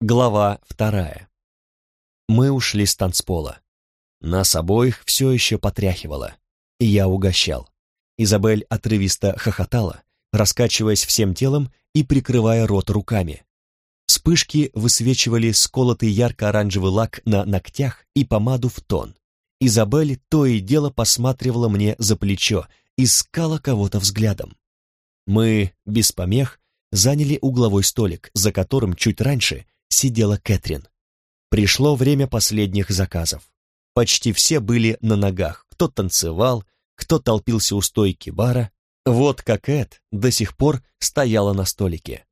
Глава вторая. Мы ушли с танцпола. Нас обоих все еще потряхивало, и я угощал. Изабель отрывисто хохотала, раскачиваясь всем телом и прикрывая рот руками. Вспышки высвечивали сколотый ярко-оранжевый лак на ногтях и помаду в тон. Изабель то и дело посматривала мне за плечо, искала кого-то взглядом. Мы, без помех, заняли угловой столик, за которым чуть раньше сидела Кэтрин. Пришло время последних заказов. Почти все были на ногах, кто танцевал, кто толпился у стойки бара. Вот как Эд до сих пор стояла на столике.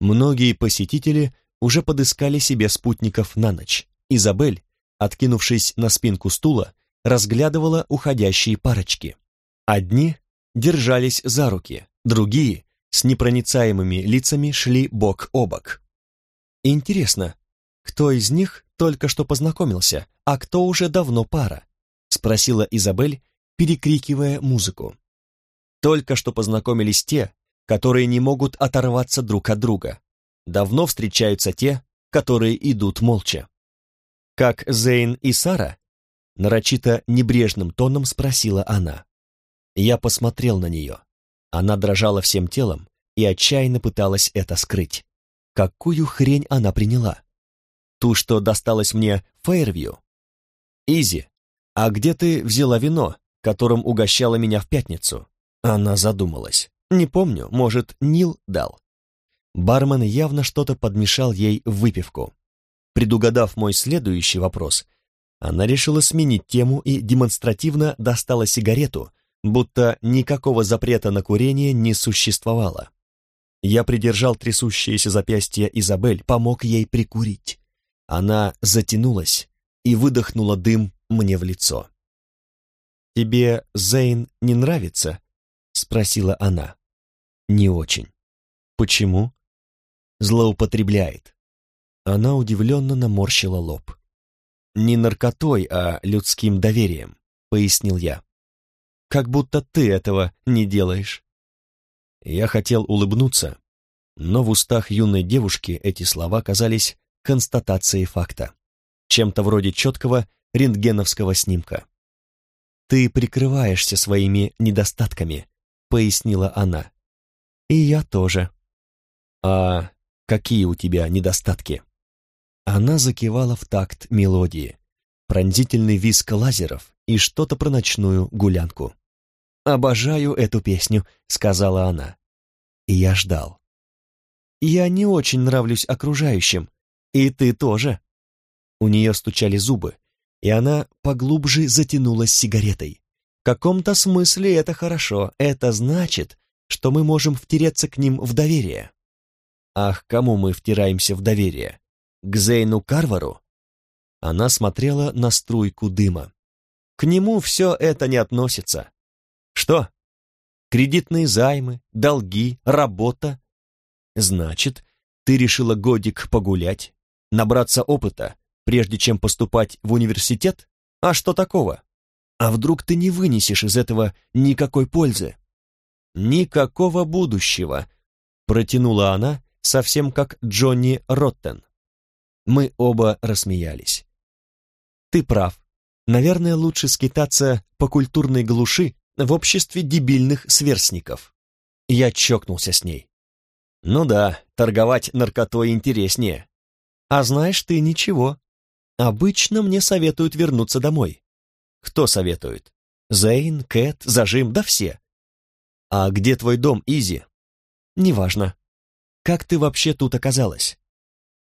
Многие посетители уже подыскали себе спутников на ночь. Изабель, откинувшись на спинку стула, разглядывала уходящие парочки. Одни держались за руки, другие с непроницаемыми лицами шли бок о бок. Интересно, кто из них только что познакомился, а кто уже давно пара? Спросила Изабель, перекрикивая музыку. Только что познакомились те, которые не могут оторваться друг от друга. Давно встречаются те, которые идут молча. Как Зейн и Сара? Нарочито небрежным тоном спросила она. Я посмотрел на нее. Она дрожала всем телом и отчаянно пыталась это скрыть. Какую хрень она приняла? Ту, что досталось мне Фейервью? Изи, а где ты взяла вино, которым угощала меня в пятницу? Она задумалась. Не помню, может, Нил дал. Бармен явно что-то подмешал ей в выпивку. Предугадав мой следующий вопрос, она решила сменить тему и демонстративно достала сигарету, будто никакого запрета на курение не существовало. Я придержал трясущееся запястье Изабель, помог ей прикурить. Она затянулась и выдохнула дым мне в лицо. «Тебе Зейн не нравится?» — спросила она. «Не очень». «Почему?» «Злоупотребляет». Она удивленно наморщила лоб. «Не наркотой, а людским доверием», — пояснил я как будто ты этого не делаешь. Я хотел улыбнуться, но в устах юной девушки эти слова казались констатацией факта, чем-то вроде четкого рентгеновского снимка. «Ты прикрываешься своими недостатками», — пояснила она. «И я тоже». «А какие у тебя недостатки?» Она закивала в такт мелодии, пронзительный виск лазеров и что-то про ночную гулянку. «Обожаю эту песню», — сказала она. И я ждал. «Я не очень нравлюсь окружающим, и ты тоже». У нее стучали зубы, и она поглубже затянулась сигаретой. В каком-то смысле это хорошо, это значит, что мы можем втереться к ним в доверие. Ах, кому мы втираемся в доверие? К Зейну Карвару? Она смотрела на струйку дыма. К нему все это не относится. Что? Кредитные займы, долги, работа? Значит, ты решила годик погулять, набраться опыта, прежде чем поступать в университет? А что такого? А вдруг ты не вынесешь из этого никакой пользы? Никакого будущего, протянула она, совсем как Джонни Роттен. Мы оба рассмеялись. Ты прав. Наверное, лучше скитаться по культурной глуши, в обществе дебильных сверстников. Я чокнулся с ней. Ну да, торговать наркотой интереснее. А знаешь ты ничего. Обычно мне советуют вернуться домой. Кто советует? Зейн, Кэт, Зажим, да все. А где твой дом, Изи? Неважно. Как ты вообще тут оказалась?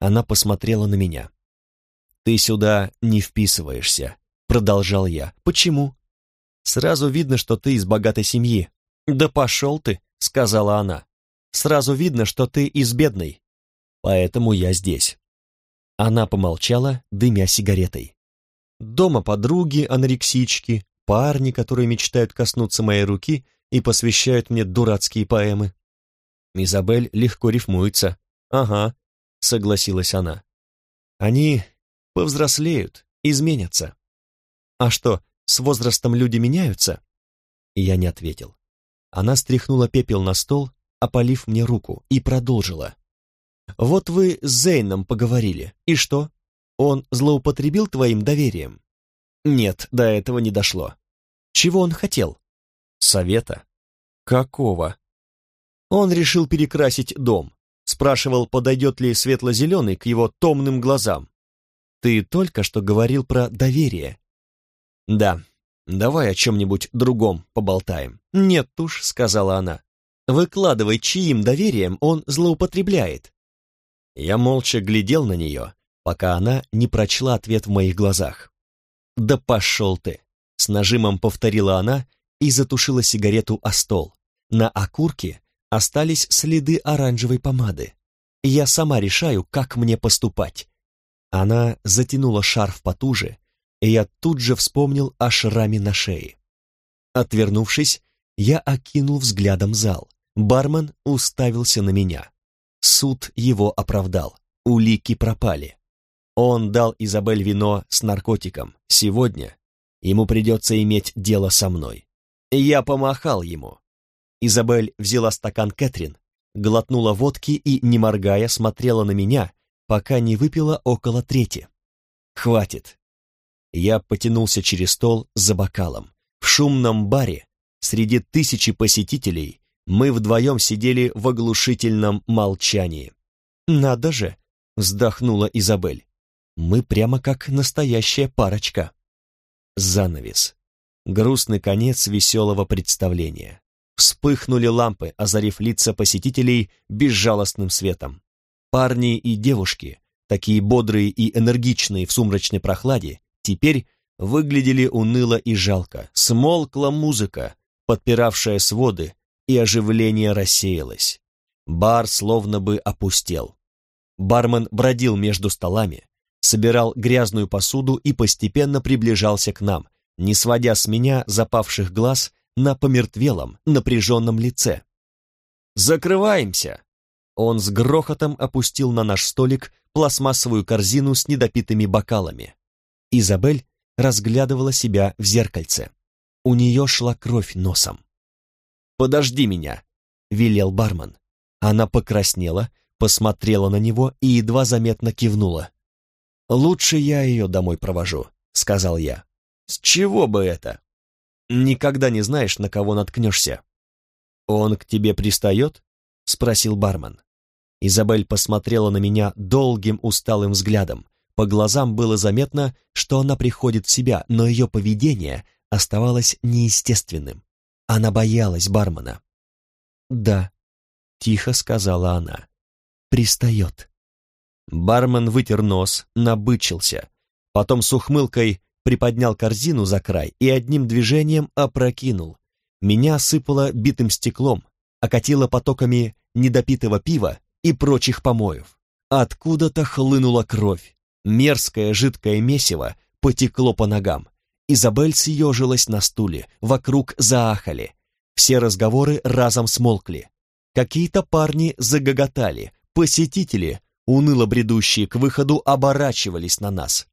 Она посмотрела на меня. Ты сюда не вписываешься, продолжал я. Почему? Сразу видно, что ты из богатой семьи». «Да пошел ты», — сказала она. «Сразу видно, что ты из бедной. Поэтому я здесь». Она помолчала, дымя сигаретой. «Дома подруги, анорексички, парни, которые мечтают коснуться моей руки и посвящают мне дурацкие поэмы». Изабель легко рифмуется. «Ага», — согласилась она. «Они повзрослеют, изменятся». «А что, с возрастом люди меняются?» Я не ответил. Она стряхнула пепел на стол, опалив мне руку, и продолжила. Вот вы с Зейном поговорили, и что? Он злоупотребил твоим доверием? Нет, до этого не дошло. Чего он хотел? Совета. Какого? Он решил перекрасить дом. Спрашивал, подойдет ли светло-зеленый к его томным глазам. Ты только что говорил про доверие. Да, давай о чем-нибудь другом поболтаем. Нет уж, сказала она. Выкладывай, чьим доверием он злоупотребляет. Я молча глядел на нее, пока она не прочла ответ в моих глазах. «Да пошел ты!» — с нажимом повторила она и затушила сигарету о стол. На окурке остались следы оранжевой помады. Я сама решаю, как мне поступать. Она затянула шарф потуже, и я тут же вспомнил о шраме на шее. Отвернувшись, я окинул взглядом зал. Бармен уставился на меня. Суд его оправдал. Улики пропали. Он дал Изабель вино с наркотиком. Сегодня ему придется иметь дело со мной. Я помахал ему. Изабель взяла стакан Кэтрин, глотнула водки и, не моргая, смотрела на меня, пока не выпила около трети. «Хватит». Я потянулся через стол за бокалом. В шумном баре, среди тысячи посетителей, мы вдвоем сидели в оглушительном молчании. «Надо же!» — вздохнула Изабель. «Мы прямо как настоящая парочка». Занавес. Грустный конец веселого представления. Вспыхнули лампы, озарив лица посетителей безжалостным светом. Парни и девушки, такие бодрые и энергичные в сумрачной прохладе, теперь выглядели уныло и жалко. Смолкла музыка, подпиравшая своды, и оживление рассеялось. Бар словно бы опустел. Бармен бродил между столами, собирал грязную посуду и постепенно приближался к нам, не сводя с меня запавших глаз на помертвелом, напряженном лице. «Закрываемся!» Он с грохотом опустил на наш столик пластмассовую корзину с недопитыми бокалами. Изабель разглядывала себя в зеркальце. У нее шла кровь носом. «Подожди меня», — велел бармен. Она покраснела, посмотрела на него и едва заметно кивнула. «Лучше я ее домой провожу», — сказал я. «С чего бы это?» «Никогда не знаешь, на кого наткнешься». «Он к тебе пристает?» — спросил бармен. Изабель посмотрела на меня долгим усталым взглядом. По глазам было заметно, что она приходит в себя, но ее поведение оставалось неестественным. Она боялась бармена. «Да», — тихо сказала она, — «пристает». Бармен вытер нос, набычился, потом с ухмылкой приподнял корзину за край и одним движением опрокинул. Меня сыпало битым стеклом, окатило потоками недопитого пива и прочих помоев. Откуда-то хлынула кровь. Мерзкое жидкое месиво потекло по ногам. Изабель съежилась на стуле, вокруг заахали. Все разговоры разом смолкли. Какие-то парни загоготали, посетители, уныло бредущие к выходу, оборачивались на нас.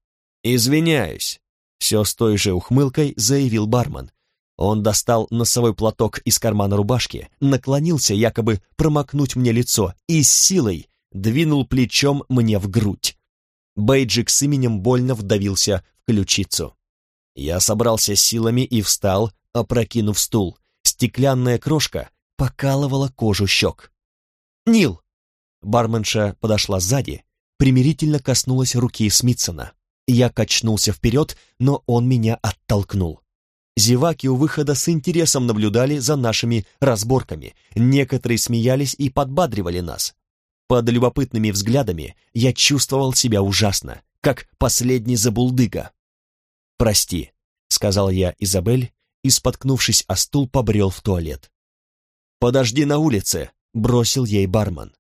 «Извиняюсь», — все с той же ухмылкой заявил бармен. Он достал носовой платок из кармана рубашки, наклонился якобы промокнуть мне лицо и с силой двинул плечом мне в грудь. Бейджик с именем больно вдавился в ключицу. Я собрался силами и встал, опрокинув стул. Стеклянная крошка покалывала кожу щек. «Нил!» Барменша подошла сзади, примирительно коснулась руки Смитсона. Я качнулся вперед, но он меня оттолкнул. Зеваки у выхода с интересом наблюдали за нашими разборками. Некоторые смеялись и подбадривали нас. Под любопытными взглядами я чувствовал себя ужасно, как последний забулдыга. «Прости», — сказал я Изабель и, споткнувшись о стул, побрел в туалет. «Подожди на улице», — бросил ей бармен.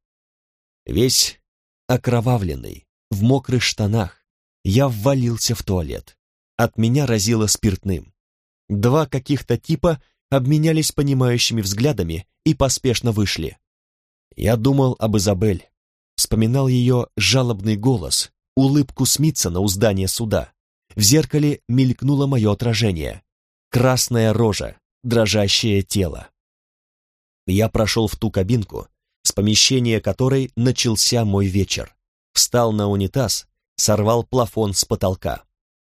Весь окровавленный, в мокрых штанах, я ввалился в туалет. От меня разило спиртным. Два каких-то типа обменялись понимающими взглядами и поспешно вышли. Я думал об Изабель, вспоминал ее жалобный голос, улыбку Смитсона у здания суда. В зеркале мелькнуло мое отражение. Красная рожа, дрожащее тело. Я прошел в ту кабинку, с помещения которой начался мой вечер. Встал на унитаз, сорвал плафон с потолка.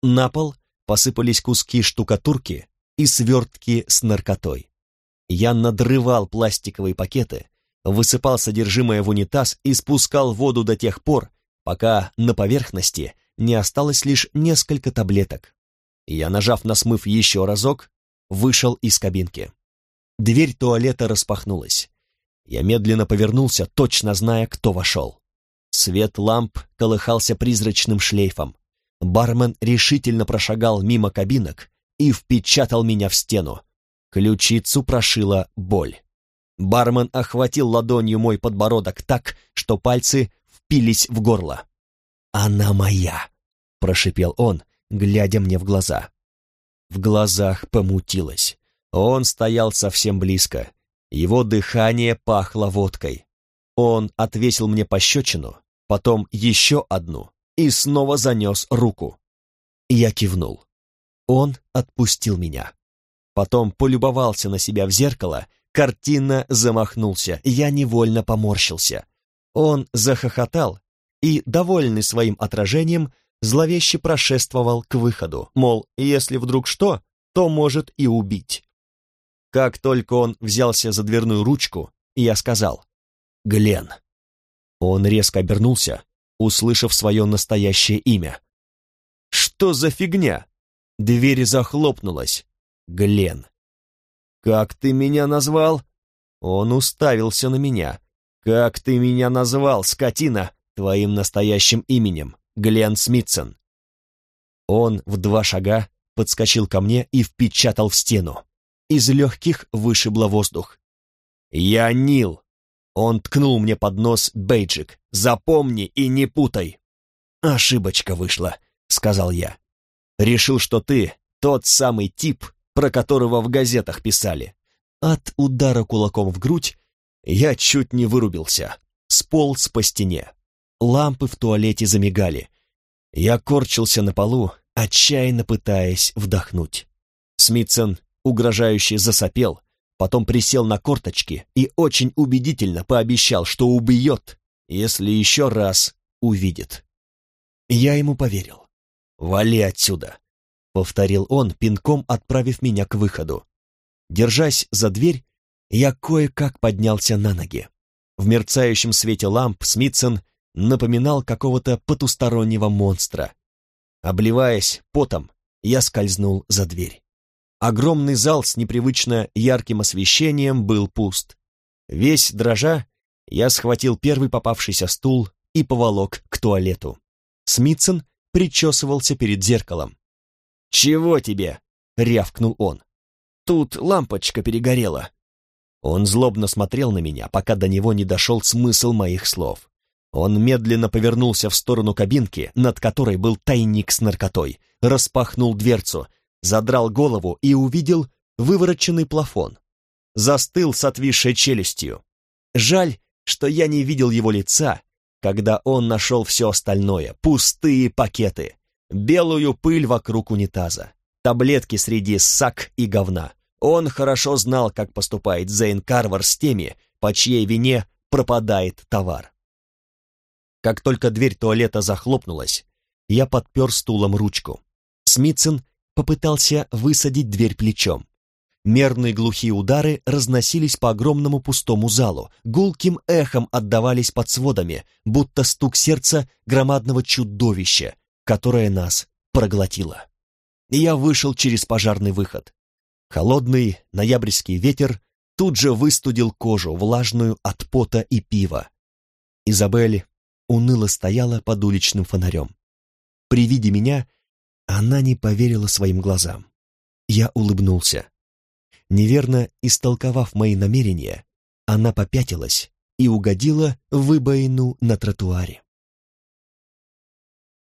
На пол посыпались куски штукатурки и свертки с наркотой. Я надрывал пластиковые пакеты, высыпал содержимое в унитаз и спускал воду до тех пор, пока на поверхности не осталось лишь несколько таблеток. Я, нажав на смыв еще разок, вышел из кабинки. Дверь туалета распахнулась. Я медленно повернулся, точно зная, кто вошел. Свет ламп колыхался призрачным шлейфом. Бармен решительно прошагал мимо кабинок и впечатал меня в стену. Ключицу прошила боль. Бармен охватил ладонью мой подбородок так, что пальцы впились в горло. «Она моя!» — прошипел он, глядя мне в глаза. В глазах помутилось. Он стоял совсем близко. Его дыхание пахло водкой. Он отвесил мне пощечину, потом еще одну и снова занес руку. Я кивнул. Он отпустил меня. Потом полюбовался на себя в зеркало, картинно замахнулся, я невольно поморщился. Он захохотал и, довольный своим отражением, зловеще прошествовал к выходу, мол, если вдруг что, то может и убить. Как только он взялся за дверную ручку, я сказал «Глен». Он резко обернулся, услышав свое настоящее имя. «Что за фигня?» Дверь захлопнулась. Глен. «Как ты меня назвал?» Он уставился на меня. «Как ты меня назвал, скотина, твоим настоящим именем, Глен Смитсон?» Он в два шага подскочил ко мне и впечатал в стену. Из легких вышибло воздух. «Я Нил!» Он ткнул мне под нос бейджик. «Запомни и не путай!» «Ошибочка вышла», — сказал я. «Решил, что ты тот самый тип, про которого в газетах писали». От удара кулаком в грудь я чуть не вырубился, сполз по стене. Лампы в туалете замигали. Я корчился на полу, отчаянно пытаясь вдохнуть. Смитсон угрожающе засопел, потом присел на корточки и очень убедительно пообещал, что убьет, если еще раз увидит. Я ему поверил. «Вали отсюда!» — повторил он, пинком отправив меня к выходу. Держась за дверь, я кое-как поднялся на ноги. В мерцающем свете ламп Смитсон напоминал какого-то потустороннего монстра. Обливаясь потом, я скользнул за дверь. Огромный зал с непривычно ярким освещением был пуст. Весь дрожа, я схватил первый попавшийся стул и поволок к туалету. Смитсон причесывался перед зеркалом. «Чего тебе?» — рявкнул он. «Тут лампочка перегорела». Он злобно смотрел на меня, пока до него не дошел смысл моих слов. Он медленно повернулся в сторону кабинки, над которой был тайник с наркотой, распахнул дверцу задрал голову и увидел вывороченный плафон. Застыл с отвисшей челюстью. Жаль, что я не видел его лица, когда он нашел все остальное, пустые пакеты, белую пыль вокруг унитаза, таблетки среди сак и говна. Он хорошо знал, как поступает Зейн Карвар с теми, по чьей вине пропадает товар. Как только дверь туалета захлопнулась, я подпер стулом ручку. Смитсон попытался высадить дверь плечом. Мерные глухие удары разносились по огромному пустому залу, гулким эхом отдавались под сводами, будто стук сердца громадного чудовища, которое нас проглотило. Я вышел через пожарный выход. Холодный ноябрьский ветер тут же выстудил кожу, влажную от пота и пива. Изабель уныло стояла под уличным фонарем. При виде меня она не поверила своим глазам. Я улыбнулся. Неверно истолковав мои намерения, она попятилась и угодила в выбоину на тротуаре.